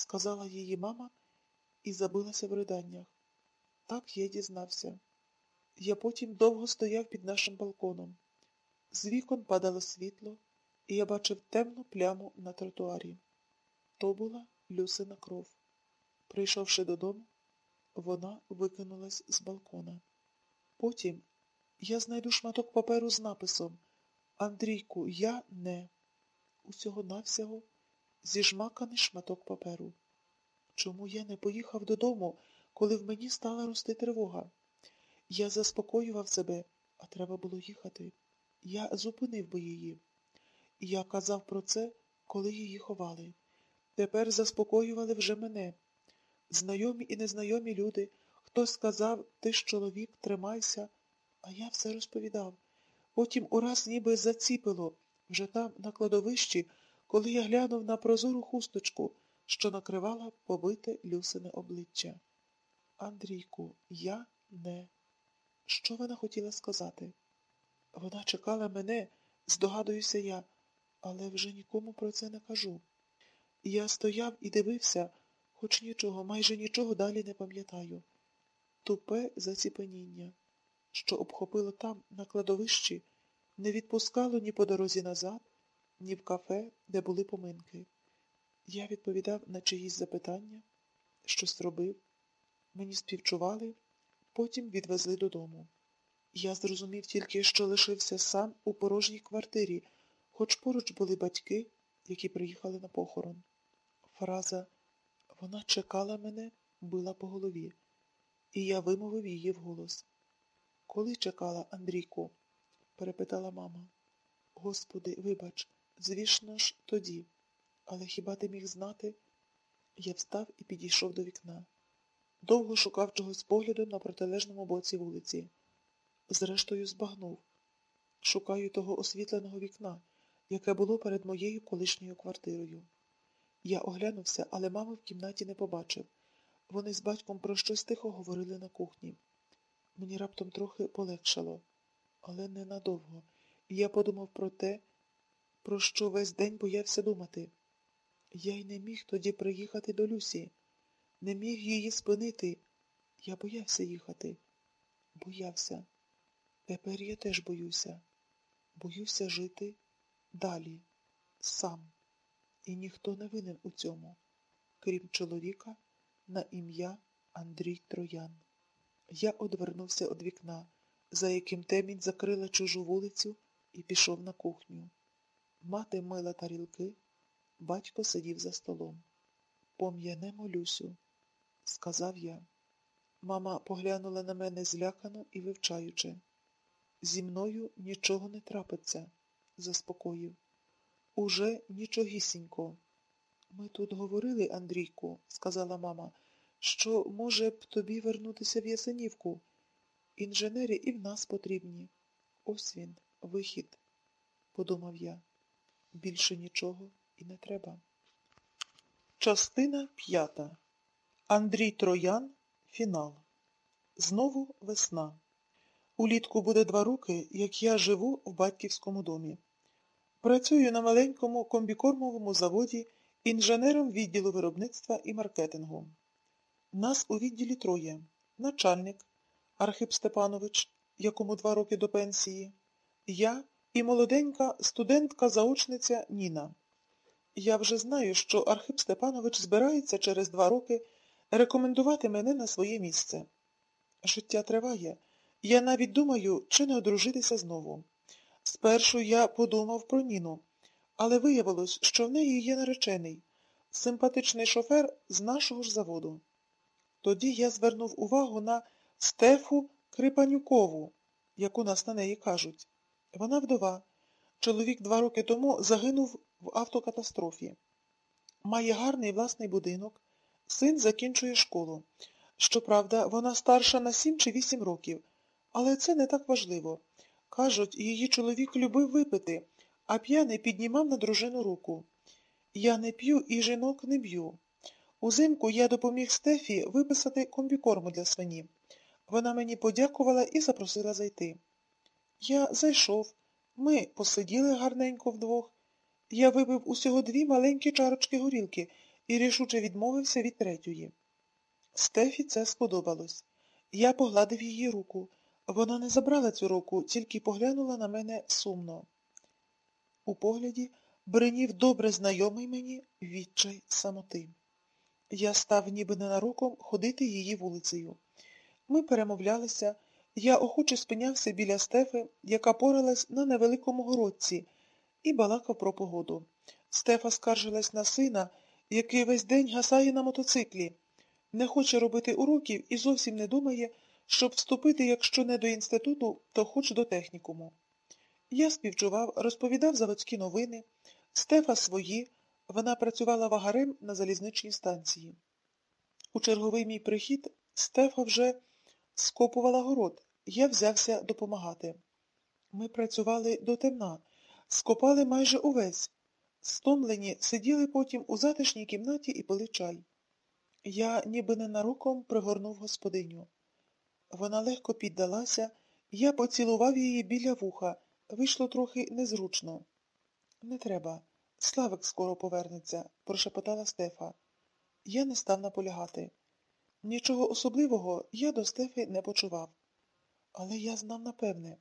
сказала її мама і забилася в риданнях. Так я дізнався. Я потім довго стояв під нашим балконом. З вікон падало світло, і я бачив темну пляму на тротуарі. То була Люсина кров. Прийшовши додому, вона викинулась з балкона. Потім я знайду шматок паперу з написом Андрійку, я не. Усього навсього зіжмаканий шматок паперу. Чому я не поїхав додому, коли в мені стала рости тривога? Я заспокоював себе, а треба було їхати. Я зупинив би її. Я казав про це, коли її ховали. Тепер заспокоювали вже мене. Знайомі і незнайомі люди. Хтось сказав, ти ж чоловік, тримайся, а я все розповідав. Потім ураз ніби заціпило, вже там, на кладовищі, коли я глянув на прозору хусточку, що накривала побите Люсине обличчя. Андрійку, я не. Що вона хотіла сказати? Вона чекала мене, здогадуюся я, але вже нікому про це не кажу. Я стояв і дивився, хоч нічого, майже нічого далі не пам'ятаю. Тупе заціпеніння, що обхопило там, на кладовищі, не відпускало ні по дорозі назад, ні в кафе, де були поминки. Я відповідав на чиїсь запитання, щось робив. Мені співчували, потім відвезли додому. Я зрозумів тільки, що лишився сам у порожній квартирі, хоч поруч були батьки, які приїхали на похорон. Фраза вона чекала мене, била по голові, і я вимовив її вголос. Коли чекала, Андрійку? перепитала мама. Господи, вибач, звісно ж, тоді. Але хіба ти міг знати? Я встав і підійшов до вікна. Довго шукав чогось поглядом на протилежному боці вулиці. Зрештою, збагнув. Шукаю того освітленого вікна, яке було перед моєю колишньою квартирою. Я оглянувся, але мами в кімнаті не побачив. Вони з батьком про щось тихо говорили на кухні. Мені раптом трохи полегшало, але ненадовго. І я подумав про те, про що весь день боявся думати. Я й не міг тоді приїхати до Люсі, не міг її спинити. Я боявся їхати. Боявся. Тепер я теж боюся. Боюся жити далі, сам. І ніхто не винен у цьому, крім чоловіка на ім'я Андрій Троян. Я одвернувся від вікна, за яким темінь закрила чужу вулицю, і пішов на кухню. Мати мила тарілки, батько сидів за столом. Пом'янемо Люсю, сказав я. Мама поглянула на мене злякано і вивчаючи. Зі мною нічого не трапиться, заспокоїв. Уже нічогісінько. Ми тут говорили, Андрійку, сказала мама, що, може б, тобі вернутися в Ясенівку. Інженери і в нас потрібні. Ось він, вихід, подумав я. Більше нічого і не треба. Частина п'ята. Андрій Троян. Фінал. Знову весна. Улітку буде два роки, як я живу в батьківському домі. Працюю на маленькому комбікормовому заводі інженером відділу виробництва і маркетингу. Нас у відділі троє. Начальник Архип Степанович, якому два роки до пенсії, я і молоденька студентка-заочниця Ніна. Я вже знаю, що Архип Степанович збирається через два роки рекомендувати мене на своє місце. Життя триває. Я навіть думаю, чи не одружитися знову. Спершу я подумав про Ніну, але виявилось, що в неї є наречений, симпатичний шофер з нашого ж заводу. Тоді я звернув увагу на Стефу Крипанюкову, яку нас на неї кажуть. Вона вдова. Чоловік два роки тому загинув в автокатастрофі. Має гарний власний будинок, син закінчує школу. Щоправда, вона старша на сім чи вісім років, але це не так важливо. Кажуть, її чоловік любив випити, а п'яний піднімав на дружину руку. Я не п'ю і жінок не б'ю. Узимку я допоміг Стефі виписати комбікорму для свині. Вона мені подякувала і запросила зайти. Я зайшов. Ми посиділи гарненько вдвох. Я випив усього дві маленькі чарочки горілки і рішуче відмовився від третьої. Стефі це сподобалось. Я погладив її руку. Вона не забрала цю руку, тільки поглянула на мене сумно. У погляді бринів добре знайомий мені відчай самоти. Я став ніби ненароком ходити її вулицею. Ми перемовлялися, я охоче спинявся біля стефи, яка поралась на невеликому городці, і балакав про погоду. Стефа скаржилась на сина, який весь день гасає на мотоциклі, не хоче робити уроків і зовсім не думає, щоб вступити, якщо не до інституту, то хоч до технікуму. Я співчував, розповідав заводські новини, Стефа свої, вона працювала вагарем на залізничній станції. У черговий мій прихід Стефа вже скопувала город, я взявся допомагати. Ми працювали до темна, скопали майже увесь. Стомлені сиділи потім у затишній кімнаті і пили чай. Я ніби ненароком пригорнув господиню. Вона легко піддалася, я поцілував її біля вуха. Вийшло трохи незручно. Не треба. Славик скоро повернеться, прошепотала Стефа. Я не став наполягати. Нічого особливого я до Стефи не почував. Але я знав напевне.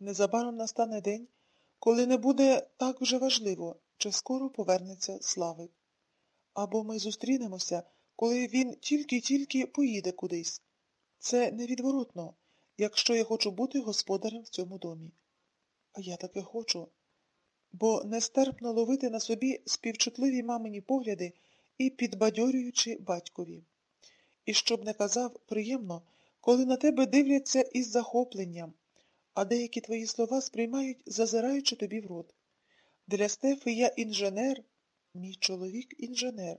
Незабаром настане день, коли не буде так вже важливо, чи скоро повернеться Славик. Або ми зустрінемося, коли він тільки-тільки поїде кудись. Це невідворотно, якщо я хочу бути господарем в цьому домі. А я таки хочу, бо нестерпно ловити на собі співчутливі мамині погляди і підбадьорюючи батькові. І щоб не казав, приємно, коли на тебе дивляться із захопленням, а деякі твої слова сприймають, зазираючи тобі в рот. Для Стефи я інженер, мій чоловік інженер.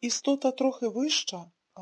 Істота трохи вища.